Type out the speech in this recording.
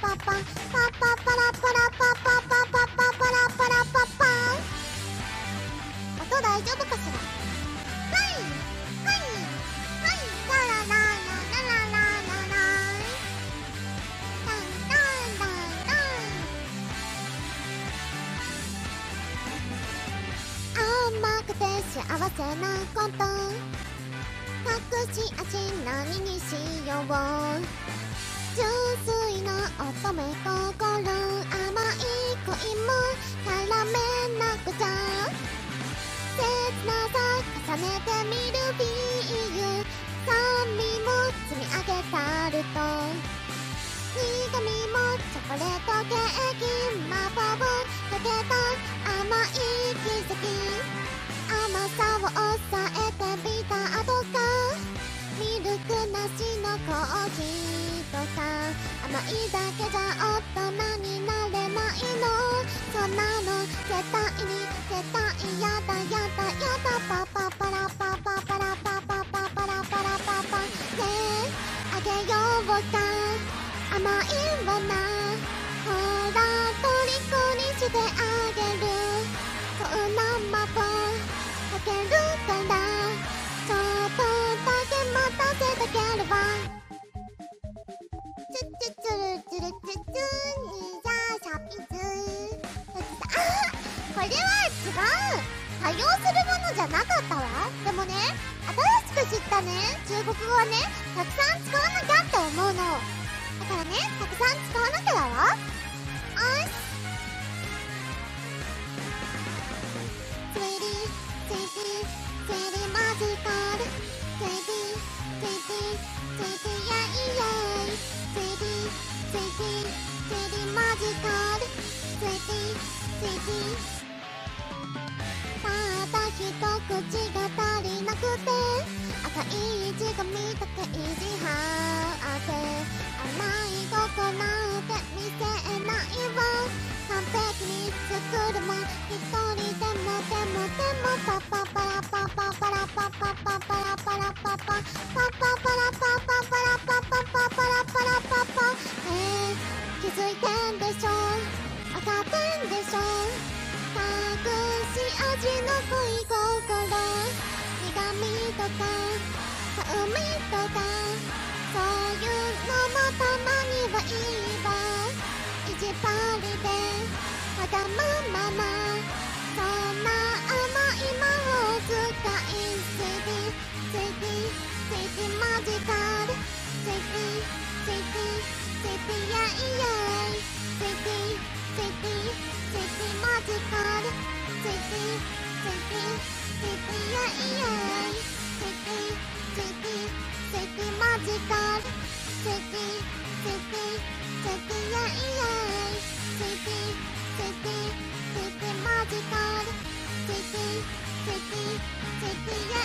パパパパパラパラパパパパパパラパラパパン音大丈夫かしらはいはいはいラララララララララタンタンタンタン甘くて幸せなこと隠し味何にしよう粋な乙女心甘い恋も絡めなくちゃ切なさ重ねてみるビール酸味も積み上げたると。苦味もチョコレートケーキ魔法をかけた甘い奇跡甘さを抑えてビターとか。ミルクなしのコーヒー。とか甘いだけじゃ大人になれないのそんなの絶対に絶対やだやだやだパパパラパパパラパパパパラパラパパねえあげようか甘いわなほら虜にしてあげるそんな魔法かけるからちょっとだけ待たせてあげるわれは違う。対応するものじゃなかったわ。でもね新しく知ったね。中国語はねたくさん使わなきゃって思うの。だからねたくさん使わなきゃだわ。おい。しツイリーツイリーツイリーマジカルツイリーツイリーツイリーやいやいツイリーツイリーツイリーマジカルツイリーツイリーただ一し味の恋心苦味とか風味とかそういうのもたまにはいいわ意地張りでわがままなそんな甘い魔法使いスイティスイテ Magical, sticky, sticky, sticky, yeah.